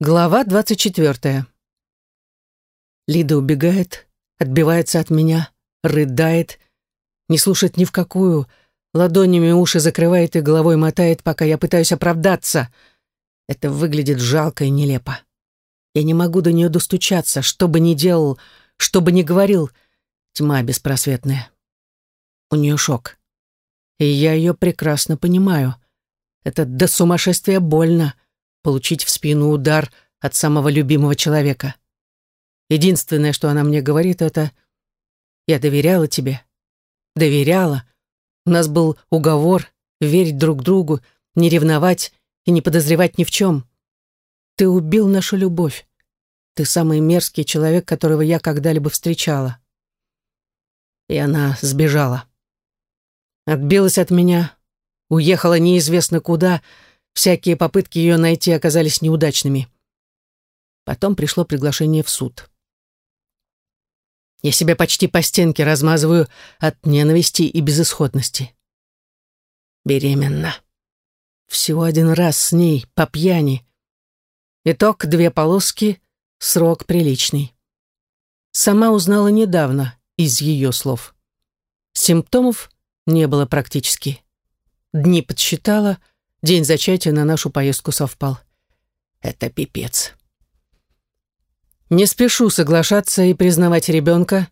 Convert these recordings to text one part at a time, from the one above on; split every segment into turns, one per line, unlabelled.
Глава двадцать четвертая. Лида убегает, отбивается от меня, рыдает, не слушает ни в какую, ладонями уши закрывает и головой мотает, пока я пытаюсь оправдаться. Это выглядит жалко и нелепо. Я не могу до нее достучаться, что бы ни делал, что бы ни говорил. Тьма беспросветная. У нее шок. И я ее прекрасно понимаю. Это до сумасшествия больно получить в спину удар от самого любимого человека. Единственное, что она мне говорит, это «Я доверяла тебе». Доверяла. У нас был уговор верить друг другу, не ревновать и не подозревать ни в чем. Ты убил нашу любовь. Ты самый мерзкий человек, которого я когда-либо встречала. И она сбежала. Отбилась от меня, уехала неизвестно куда, Всякие попытки ее найти оказались неудачными. Потом пришло приглашение в суд. Я себя почти по стенке размазываю от ненависти и безысходности. Беременна. Всего один раз с ней, по пьяни. Итог — две полоски, срок приличный. Сама узнала недавно из ее слов. Симптомов не было практически. Дни подсчитала — День зачатия на нашу поездку совпал. Это пипец. Не спешу соглашаться и признавать ребенка.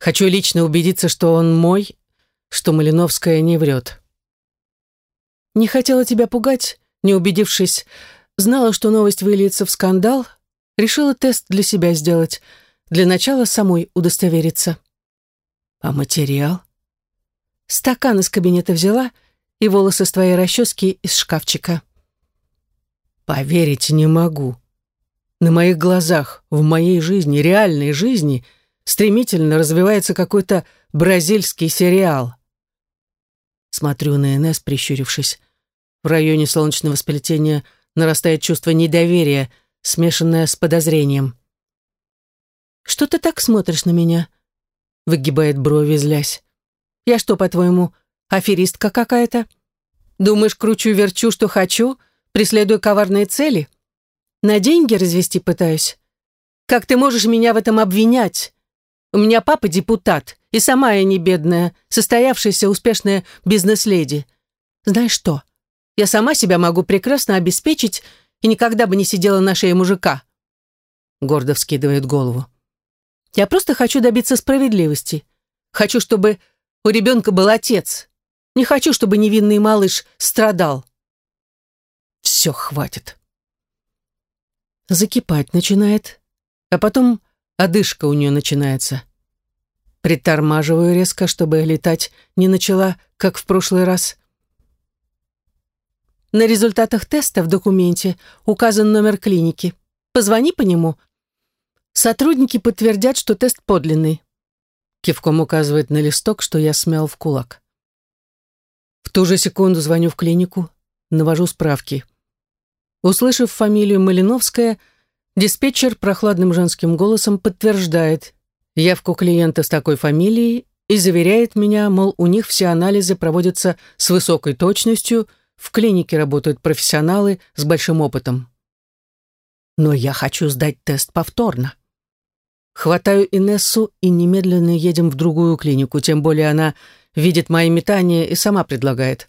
Хочу лично убедиться, что он мой, что Малиновская не врет. Не хотела тебя пугать, не убедившись. Знала, что новость выльется в скандал. Решила тест для себя сделать. Для начала самой удостовериться. А материал? Стакан из кабинета взяла — и волосы с твоей расчески из шкафчика. Поверить не могу. На моих глазах, в моей жизни, реальной жизни, стремительно развивается какой-то бразильский сериал. Смотрю на Инесс, прищурившись. В районе солнечного сплетения нарастает чувство недоверия, смешанное с подозрением. «Что ты так смотришь на меня?» Выгибает брови, злясь. «Я что, по-твоему, Аферистка какая-то? Думаешь, кручу-верчу, что хочу, преследую коварные цели? На деньги развести пытаюсь? Как ты можешь меня в этом обвинять? У меня папа депутат, и сама я не бедная, состоявшаяся успешная бизнес-леди. Знаешь что? Я сама себя могу прекрасно обеспечить и никогда бы не сидела на шее мужика. Гордо вскидывает голову. Я просто хочу добиться справедливости. Хочу, чтобы у ребенка был отец, не хочу, чтобы невинный малыш страдал. Все, хватит. Закипать начинает, а потом одышка у нее начинается. Притормаживаю резко, чтобы летать не начала, как в прошлый раз. На результатах теста в документе указан номер клиники. Позвони по нему. Сотрудники подтвердят, что тест подлинный. Кивком указывает на листок, что я смял в кулак. В ту же секунду звоню в клинику, навожу справки. Услышав фамилию Малиновская, диспетчер прохладным женским голосом подтверждает явку клиента с такой фамилией и заверяет меня, мол, у них все анализы проводятся с высокой точностью, в клинике работают профессионалы с большим опытом. Но я хочу сдать тест повторно. Хватаю Инессу и немедленно едем в другую клинику, тем более она видит мои метания и сама предлагает.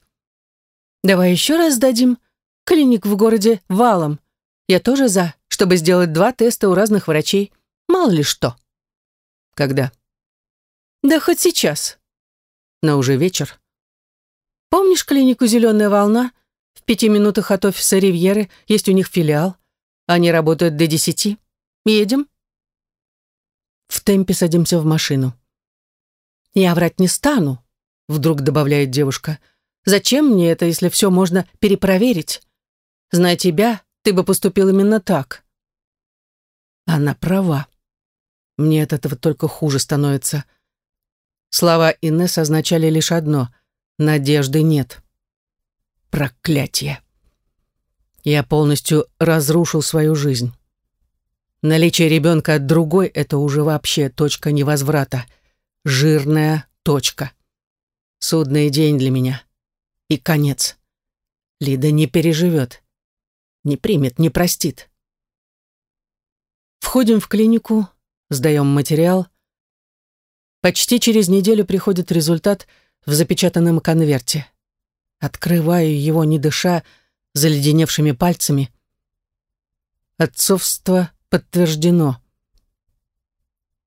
«Давай еще раз сдадим. Клиник в городе валом. Я тоже за, чтобы сделать два теста у разных врачей. Мало ли что». «Когда?» «Да хоть сейчас». «Но уже вечер». «Помнишь клинику «Зеленая волна»? В пяти минутах от офиса «Ривьеры» есть у них филиал. Они работают до десяти. Едем?» В темпе садимся в машину. «Я врать не стану», вдруг добавляет девушка. «Зачем мне это, если все можно перепроверить? Зная тебя, ты бы поступил именно так». Она права. Мне от этого только хуже становится. Слова Инесс означали лишь одно — надежды нет. Проклятие. Я полностью разрушил свою жизнь. Наличие ребенка от другой — это уже вообще точка невозврата. Жирная точка. Судный день для меня. И конец. Лида не переживет. Не примет, не простит. Входим в клинику, сдаем материал. Почти через неделю приходит результат в запечатанном конверте. Открываю его, не дыша, заледеневшими пальцами. Отцовство подтверждено.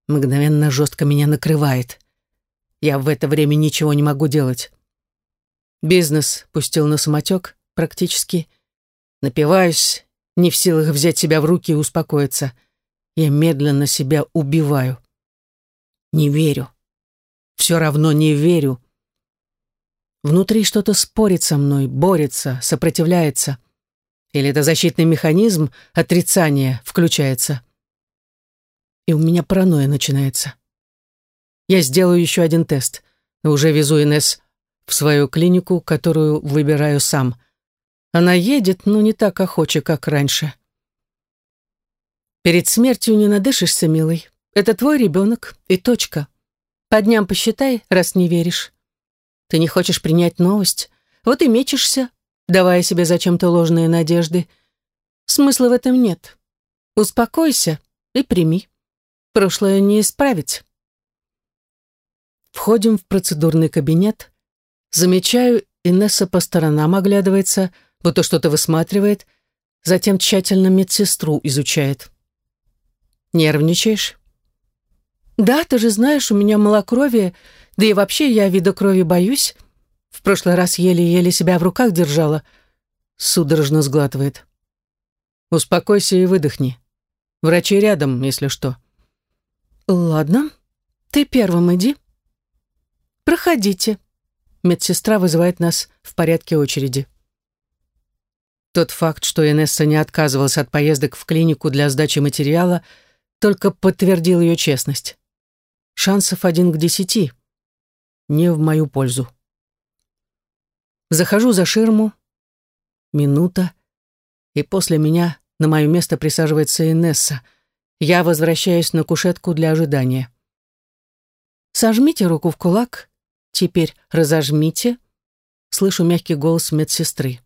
Мгновенно жестко меня накрывает. Я в это время ничего не могу делать. Бизнес пустил на самотек практически. Напиваюсь, не в силах взять себя в руки и успокоиться. Я медленно себя убиваю. Не верю. Все равно не верю. Внутри что-то спорит со мной, борется, сопротивляется. Или это защитный механизм отрицания включается. И у меня паранойя начинается. Я сделаю еще один тест, но уже везу Инесс в свою клинику, которую выбираю сам. Она едет, но не так охоче, как раньше. Перед смертью не надышишься, милый. Это твой ребенок и точка. По дням посчитай, раз не веришь. Ты не хочешь принять новость, вот и мечешься, давая себе зачем-то ложные надежды. Смысла в этом нет. Успокойся и прими. Прошлое не исправить. Входим в процедурный кабинет. Замечаю, Инесса по сторонам оглядывается, будто что-то высматривает, затем тщательно медсестру изучает. «Нервничаешь?» «Да, ты же знаешь, у меня малокровие, да и вообще я вида крови боюсь. В прошлый раз еле-еле себя в руках держала». Судорожно сглатывает. «Успокойся и выдохни. Врачи рядом, если что». «Ладно, ты первым иди». «Проходите». Медсестра вызывает нас в порядке очереди. Тот факт, что Инесса не отказывалась от поездок в клинику для сдачи материала, только подтвердил ее честность. Шансов один к десяти. Не в мою пользу. Захожу за ширму. Минута. И после меня на мое место присаживается Инесса. Я возвращаюсь на кушетку для ожидания. Сожмите руку в кулак Теперь разожмите. Слышу мягкий голос медсестры.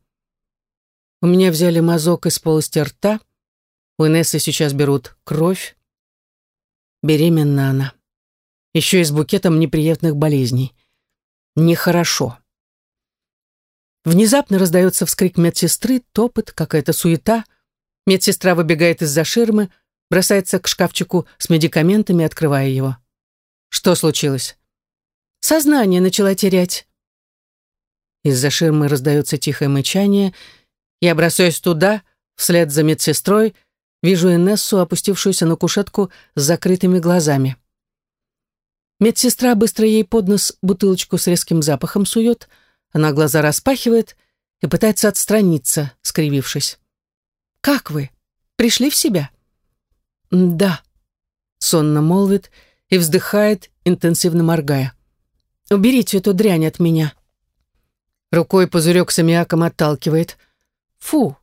У меня взяли мазок из полости рта. У Инессы сейчас берут кровь. Беременна она. Еще и с букетом неприятных болезней. Нехорошо. Внезапно раздается вскрик медсестры, топот, какая-то суета. Медсестра выбегает из-за ширмы, бросается к шкафчику с медикаментами, открывая его. Что случилось? Сознание начала терять. Из-за ширмы раздается тихое мычание. Я бросаюсь туда, вслед за медсестрой, вижу Инессу, опустившуюся на кушетку с закрытыми глазами. Медсестра быстро ей под нос бутылочку с резким запахом сует, она глаза распахивает и пытается отстраниться, скривившись. «Как вы? Пришли в себя?» «Да», — сонно молвит и вздыхает, интенсивно моргая. Уберите эту дрянь от меня. Рукой пузырек с аммиаком отталкивает. Фу.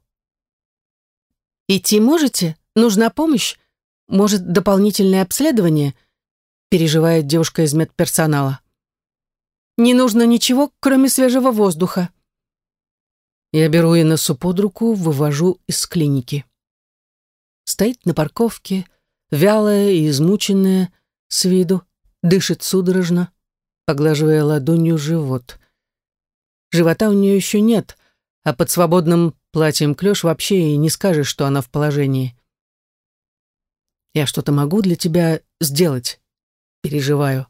Идти можете? Нужна помощь? Может, дополнительное обследование? Переживает девушка из медперсонала. Не нужно ничего, кроме свежего воздуха. Я беру Инессу под руку, вывожу из клиники. Стоит на парковке, вялая и измученная, с виду, дышит судорожно поглаживая ладонью живот. Живота у нее еще нет, а под свободным платьем клеш вообще и не скажешь, что она в положении. «Я что-то могу для тебя сделать?» Переживаю.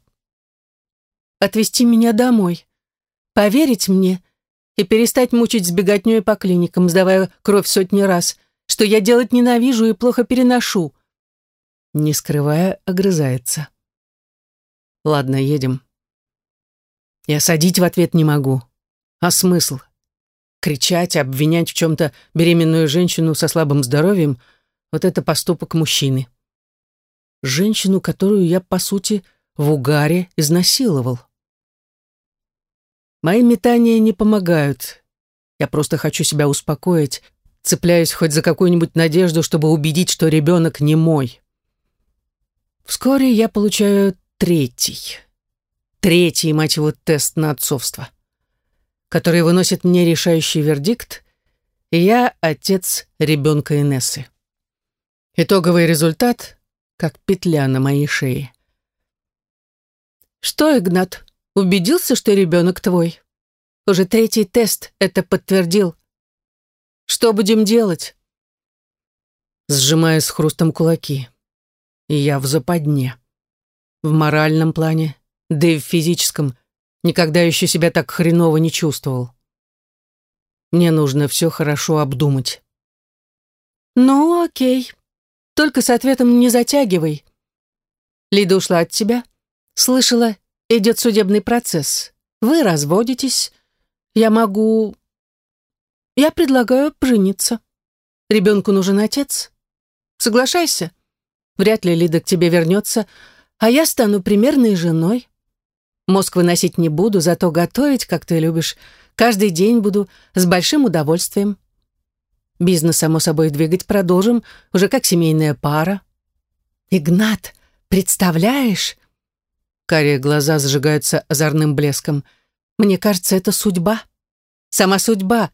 «Отвезти меня домой, поверить мне и перестать мучить сбеготней по клиникам, сдавая кровь сотни раз, что я делать ненавижу и плохо переношу». Не скрывая, огрызается. «Ладно, едем». Я садить в ответ не могу. А смысл? Кричать, обвинять в чем-то беременную женщину со слабым здоровьем — вот это поступок мужчины. Женщину, которую я, по сути, в угаре изнасиловал. Мои метания не помогают. Я просто хочу себя успокоить, цепляюсь хоть за какую-нибудь надежду, чтобы убедить, что ребенок не мой. Вскоре я получаю третий третий, мать его, тест на отцовство, который выносит мне решающий вердикт, и я отец ребенка Инессы. Итоговый результат — как петля на моей шее.
«Что, Игнат, убедился, что ребенок твой? Уже третий тест это подтвердил. Что будем делать?»
Сжимая с хрустом кулаки. Я в западне. В моральном плане, да и в физическом. Никогда еще себя так хреново не чувствовал. Мне нужно все хорошо обдумать.
«Ну, окей. Только с ответом не затягивай. Лида ушла от тебя. Слышала, идет судебный процесс. Вы разводитесь. Я могу... Я предлагаю пожениться. Ребенку нужен отец. Соглашайся. Вряд ли Лида к тебе вернется, а я стану примерной женой. Мозг выносить не буду, зато готовить, как ты любишь, каждый день буду с большим удовольствием. Бизнес, само собой, двигать продолжим, уже как семейная пара. Игнат, представляешь? Карие глаза зажигаются озорным блеском. Мне кажется, это судьба. Сама судьба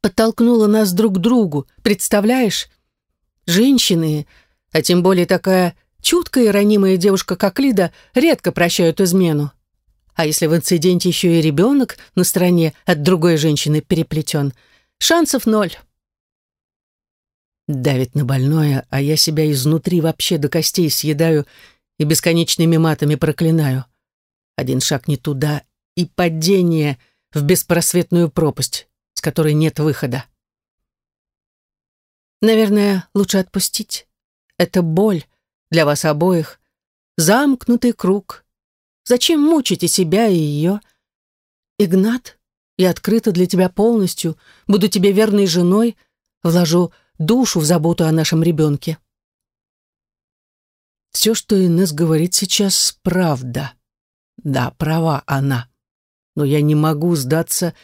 подтолкнула нас друг к другу, представляешь? Женщины, а тем более такая чуткая и ранимая девушка, как Лида, редко прощают измену. А если в инциденте еще и ребенок на стороне от другой женщины переплетен, шансов ноль.
Давит на больное, а я себя изнутри вообще до костей съедаю и бесконечными матами проклинаю. Один шаг не туда и падение в беспросветную пропасть, с которой нет выхода.
Наверное, лучше отпустить. Это боль для вас обоих. Замкнутый круг. Зачем мучите себя и ее? Игнат, я открыта для тебя полностью, буду тебе верной женой, вложу душу в заботу о нашем ребенке.
Все, что Инесс говорит сейчас, правда. Да, права она. Но я не могу сдаться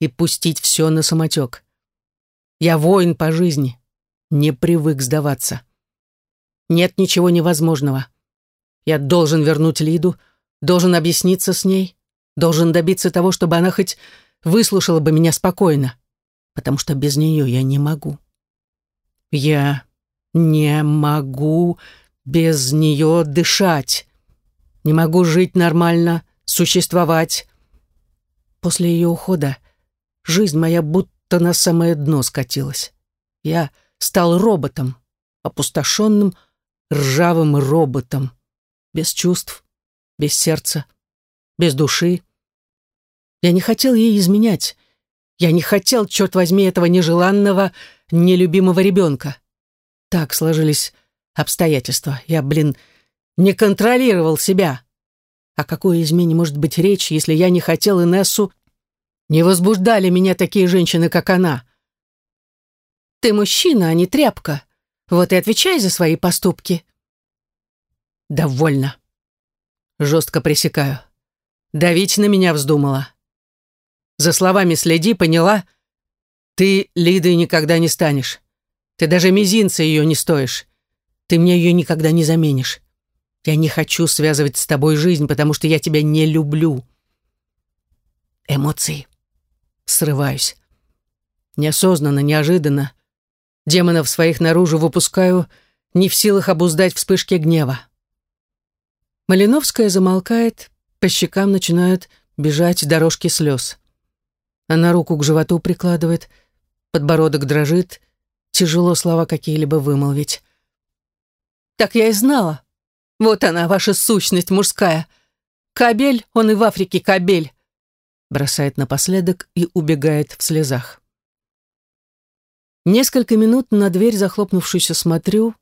и пустить все на самотек. Я воин по жизни не привык сдаваться. Нет ничего невозможного. Я должен вернуть Лиду, должен объясниться с ней, должен добиться того, чтобы она хоть выслушала бы меня спокойно, потому что без нее я не могу. Я не могу без нее дышать, не могу жить нормально, существовать. После ее ухода жизнь моя будто на самое дно скатилась. Я стал роботом, опустошенным, ржавым роботом, без чувств, без сердца, без души. Я не хотел ей изменять. Я не хотел, черт возьми, этого нежеланного, нелюбимого ребенка. Так сложились обстоятельства. Я, блин, не контролировал себя. О какой измене может быть речь, если я не хотел Инессу? Не возбуждали меня такие женщины, как она.
Ты мужчина, а не тряпка. Вот и отвечай за свои поступки.
Довольно. Жестко пресекаю. Давить на меня вздумала. За словами следи, поняла? Ты Лидой никогда не станешь. Ты даже мизинца ее не стоишь. Ты мне ее никогда не заменишь. Я не хочу связывать с тобой жизнь, потому что я тебя не люблю. Эмоции. Срываюсь. Неосознанно, неожиданно. Демонов своих наружу выпускаю, не в силах обуздать вспышки гнева. Малиновская замолкает, по щекам начинают бежать дорожки слез. Она руку к животу прикладывает, подбородок дрожит, тяжело слова какие-либо вымолвить.
«Так я и знала. Вот она, ваша сущность мужская. Кабель, он и в Африке кабель»,
бросает напоследок и убегает в слезах. Несколько минут на дверь захлопнувшуюся смотрю.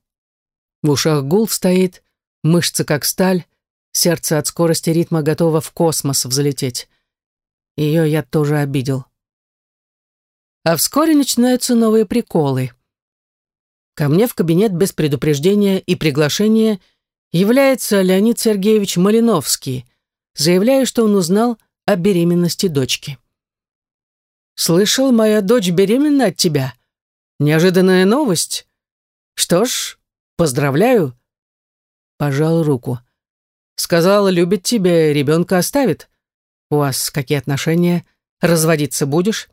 В ушах гул стоит, мышцы как сталь, сердце от скорости ритма готово в космос взлететь. Ее я тоже обидел. А вскоре начинаются новые приколы. Ко мне в кабинет без предупреждения и приглашения является Леонид Сергеевич Малиновский, заявляя, что он узнал о беременности дочки. «Слышал, моя дочь беременна от тебя?» Неожиданная новость. Что ж, поздравляю. Пожал руку. Сказала, любит тебя, ребенка оставит. У вас какие отношения? Разводиться будешь?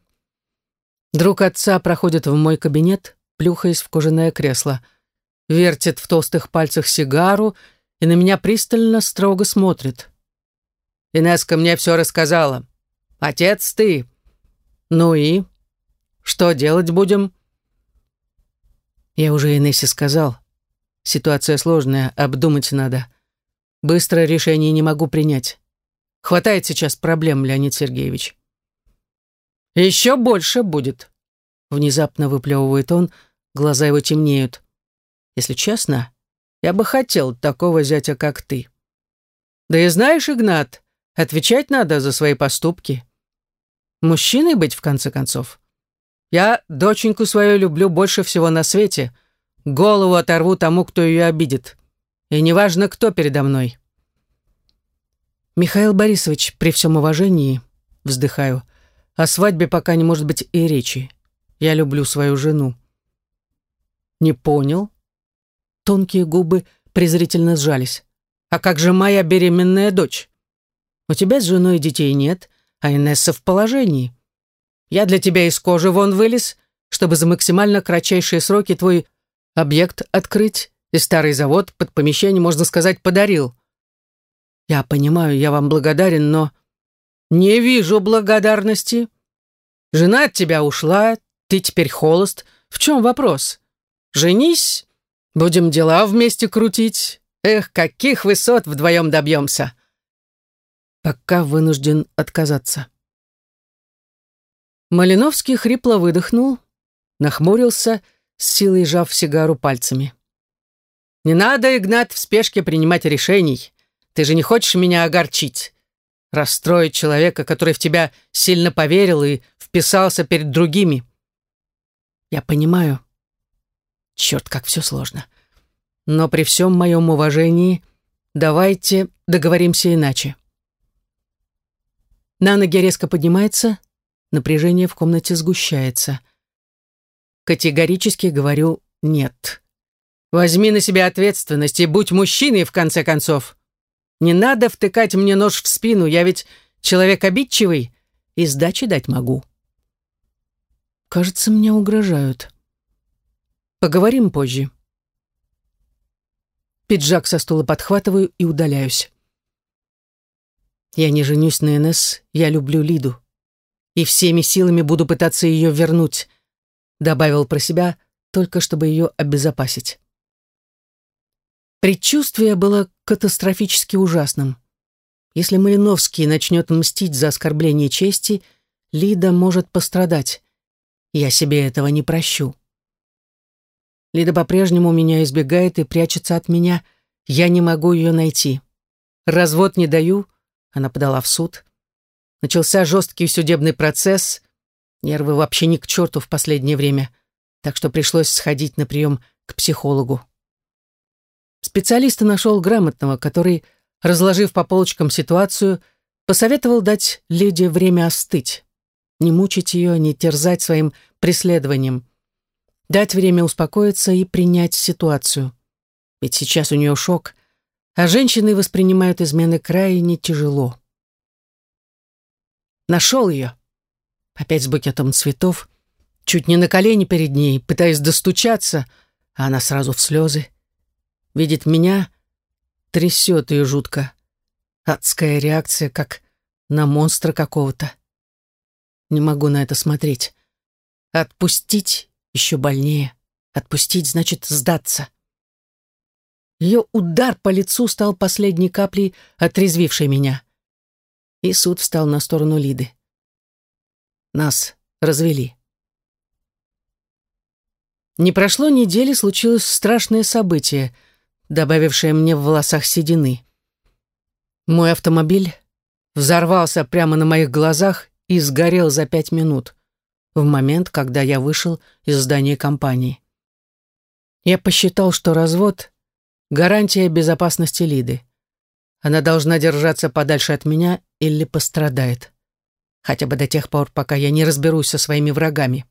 Друг отца проходит в мой кабинет, плюхаясь в кожаное кресло. вертит в толстых пальцах сигару и на меня пристально строго смотрит. Инеска мне все рассказала. Отец ты. Ну и? Что делать будем? Я уже Инессе сказал. Ситуация сложная, обдумать надо. Быстро решение не могу принять. Хватает сейчас проблем, Леонид Сергеевич. Еще больше будет. Внезапно выплевывает он, глаза его темнеют. Если честно, я бы хотел такого зятя, как ты. Да и знаешь, Игнат, отвечать надо за свои поступки. Мужчиной быть, в конце концов. Я доченьку свою люблю больше всего на свете. Голову оторву тому, кто ее обидит. И неважно, кто передо мной. Михаил Борисович, при всем уважении, вздыхаю, о свадьбе пока не может быть и речи. Я люблю свою жену. Не понял? Тонкие губы презрительно сжались. А как же моя беременная дочь? У тебя с женой детей нет, а Инесса в положении. Я для тебя из кожи вон вылез, чтобы за максимально кратчайшие сроки твой объект открыть, и старый завод под помещение, можно сказать, подарил. Я понимаю, я вам благодарен, но... Не вижу благодарности. Жена от тебя ушла, ты теперь холост. В чем вопрос? Женись, будем дела вместе крутить. Эх, каких высот вдвоем добьемся. Пока вынужден отказаться. Малиновский хрипло выдохнул, нахмурился, с силой сжав сигару пальцами. «Не надо, Игнат, в спешке принимать решений. Ты же не хочешь меня огорчить, расстроить человека, который в тебя сильно поверил и вписался перед другими». «Я понимаю. Черт, как все сложно. Но при всем моем уважении давайте договоримся иначе». На ноги резко поднимается, Напряжение в комнате сгущается. Категорически говорю «нет». Возьми на себя ответственность и будь мужчиной, в конце концов. Не надо втыкать мне нож в спину, я ведь человек обидчивый и сдачи дать могу. Кажется, мне угрожают. Поговорим позже. Пиджак со стула подхватываю и удаляюсь. Я не женюсь на НС, я люблю Лиду и всеми силами буду пытаться ее вернуть», добавил про себя, только чтобы ее обезопасить. Предчувствие было катастрофически ужасным. Если Малиновский начнет мстить за оскорбление чести, Лида может пострадать. Я себе этого не прощу. Лида по-прежнему меня избегает и прячется от меня. Я не могу ее найти. Развод не даю. Она подала в суд. Начался жесткий судебный процесс. Нервы вообще ни к черту в последнее время, так что пришлось сходить на прием к психологу. Специалиста нашел грамотного, который, разложив по полочкам ситуацию, посоветовал дать леди время остыть, не мучить ее, не терзать своим преследованием, дать время успокоиться и принять ситуацию. Ведь сейчас у нее шок, а женщины воспринимают измены крайне тяжело. Нашел ее. Опять с букетом цветов. Чуть не на колени перед ней, пытаясь достучаться, а она сразу в слезы. Видит меня, трясет ее жутко. Адская реакция, как на монстра какого-то. Не могу на это смотреть. Отпустить еще больнее. Отпустить значит сдаться. Ее удар по лицу стал последней каплей, отрезвившей меня и суд встал на сторону Лиды. Нас развели. Не прошло недели, случилось страшное событие, добавившее мне в волосах седины. Мой автомобиль взорвался прямо на моих глазах и сгорел за пять минут, в момент, когда я вышел из здания компании. Я посчитал, что развод — гарантия безопасности Лиды. Она должна держаться подальше от меня или пострадает. Хотя бы до тех пор, пока я не разберусь со своими врагами.